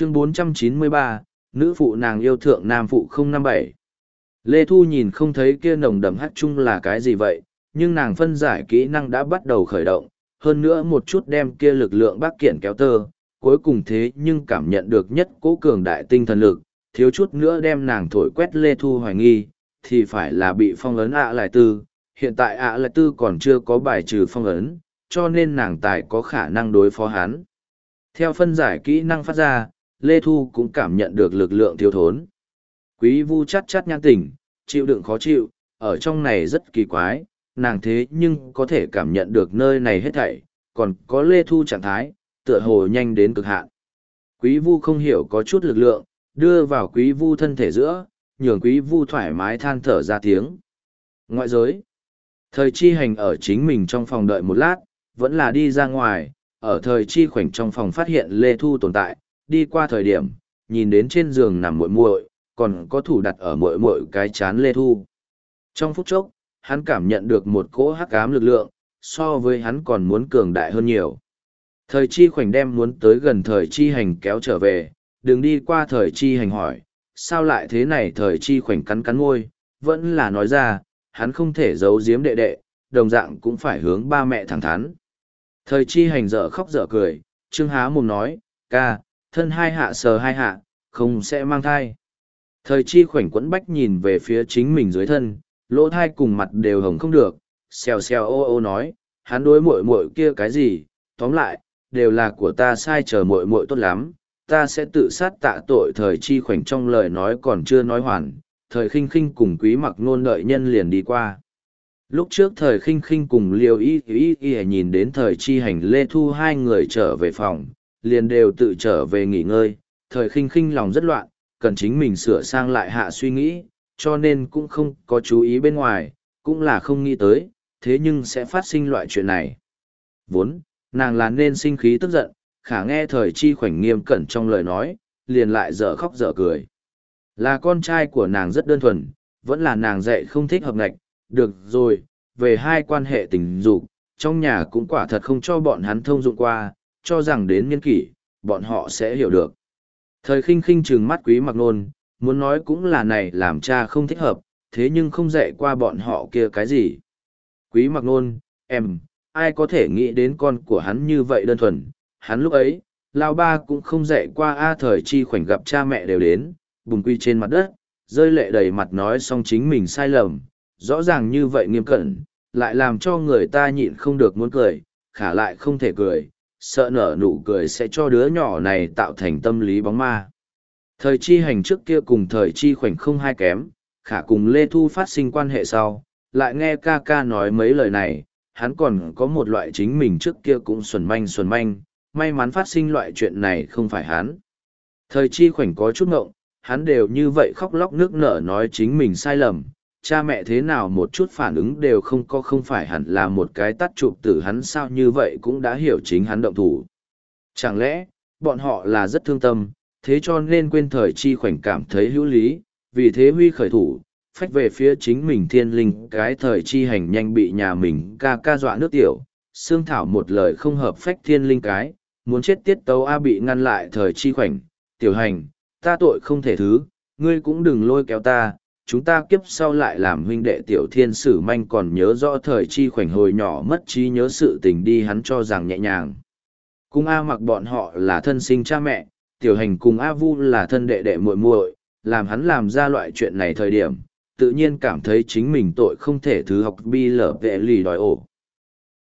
chương 493, nữ phụ nàng yêu thượng nam phụ 057. Lê Thu nhìn không thấy kia nồng đậm hát chung là cái gì vậy, nhưng nàng phân giải kỹ năng đã bắt đầu khởi động, hơn nữa một chút đem kia lực lượng bác kiện kéo tơ, cuối cùng thế nhưng cảm nhận được nhất cố cường đại tinh thần lực, thiếu chút nữa đem nàng thổi quét Lê Thu hoài nghi, thì phải là bị phong ấn ạ lại tư, hiện tại ạ lại tư còn chưa có bài trừ phong ấn, cho nên nàng tài có khả năng đối phó hắn. Theo phân giải kỹ năng phát ra, Lê Thu cũng cảm nhận được lực lượng thiếu thốn. Quý vu chắt chắt nhãn tỉnh, chịu đựng khó chịu, ở trong này rất kỳ quái, nàng thế nhưng có thể cảm nhận được nơi này hết thảy, còn có Lê Thu trạng thái, tựa hồ nhanh đến cực hạn. Quý vu không hiểu có chút lực lượng, đưa vào quý vu thân thể giữa, nhường quý vu thoải mái than thở ra tiếng. Ngoại giới, thời chi hành ở chính mình trong phòng đợi một lát, vẫn là đi ra ngoài, ở thời chi khoảnh trong phòng phát hiện Lê Thu tồn tại, đi qua thời điểm, nhìn đến trên giường nằm muội muội, còn có thủ đặt ở muội muội cái chán Lê Thu. Trong phút chốc, hắn cảm nhận được một cỗ hắc ám lực lượng, so với hắn còn muốn cường đại hơn nhiều. Thời chi khoảnh đem muốn tới gần thời chi hành kéo trở về, đừng đi qua thời chi hành hỏi, sao lại thế này thời chi khoảnh cắn cắn ngôi, vẫn là nói ra, hắn không thể giấu giếm đệ đệ, đồng dạng cũng phải hướng ba mẹ thẳng thắn. Thời chi hành dở khóc dở cười, Trương Há mồm nói, ca, thân hai hạ sờ hai hạ, không sẽ mang thai. Thời chi khoảnh quẫn bách nhìn về phía chính mình dưới thân, lỗ thai cùng mặt đều hồng không được, xèo xèo ô ô nói, hắn đối muội muội kia cái gì, tóm lại, đều là của ta sai chờ muội muội tốt lắm, ta sẽ tự sát tạ tội thời chi khoảnh trong lời nói còn chưa nói hoàn, thời khinh khinh cùng quý mặc nôn lợi nhân liền đi qua. Lúc trước thời khinh khinh cùng liều y y y nhìn đến thời chi hành lê thu hai người trở về phòng, liền đều tự trở về nghỉ ngơi, thời khinh khinh lòng rất loạn, cần chính mình sửa sang lại hạ suy nghĩ, cho nên cũng không có chú ý bên ngoài, cũng là không nghĩ tới, thế nhưng sẽ phát sinh loại chuyện này. Vốn, nàng là nên sinh khí tức giận, khả nghe thời chi khoảnh nghiêm cẩn trong lời nói, liền lại dở khóc dở cười. Là con trai của nàng rất đơn thuần, vẫn là nàng dạy không thích hợp ngạch, được rồi, về hai quan hệ tình dục, trong nhà cũng quả thật không cho bọn hắn thông dụng qua, cho rằng đến niên kỷ, bọn họ sẽ hiểu được. Thời khinh khinh trừng mắt quý mặc nôn, muốn nói cũng là này làm cha không thích hợp, thế nhưng không dạy qua bọn họ kia cái gì. Quý mặc nôn, em, ai có thể nghĩ đến con của hắn như vậy đơn thuần, hắn lúc ấy, lao ba cũng không dạy qua A thời chi khoảnh gặp cha mẹ đều đến, bùng quy trên mặt đất, rơi lệ đầy mặt nói xong chính mình sai lầm, rõ ràng như vậy nghiêm cẩn, lại làm cho người ta nhịn không được muốn cười, khả lại không thể cười, sợ nở nụ cười sẽ cho đứa nhỏ này tạo thành tâm lý bóng ma. Thời chi hành trước kia cùng thời chi khoảnh không hai kém, khả cùng Lê Thu phát sinh quan hệ sau, lại nghe ca ca nói mấy lời này, hắn còn có một loại chính mình trước kia cũng xuẩn manh xuẩn manh, may mắn phát sinh loại chuyện này không phải hắn. Thời chi khoảnh có chút ngộng, hắn đều như vậy khóc lóc nước nở nói chính mình sai lầm, cha mẹ thế nào một chút phản ứng đều không có không phải hẳn là một cái tắt chụp tử hắn sao như vậy cũng đã hiểu chính hắn động thủ. Chẳng lẽ, bọn họ là rất thương tâm, thế cho nên quên thời chi khoảnh cảm thấy hữu lý, vì thế huy khởi thủ, phách về phía chính mình thiên linh cái thời chi hành nhanh bị nhà mình ca ca dọa nước tiểu, xương thảo một lời không hợp phách thiên linh cái, muốn chết tiết tấu A bị ngăn lại thời chi khoảnh, tiểu hành, ta tội không thể thứ, ngươi cũng đừng lôi kéo ta, chúng ta kiếp sau lại làm huynh đệ tiểu thiên sử manh còn nhớ rõ thời chi khoảnh hồi nhỏ mất trí nhớ sự tình đi hắn cho rằng nhẹ nhàng. Cùng A mặc bọn họ là thân sinh cha mẹ, tiểu hành cùng A vu là thân đệ đệ muội muội, làm hắn làm ra loại chuyện này thời điểm, tự nhiên cảm thấy chính mình tội không thể thứ học bi lở vệ lì đòi ổ.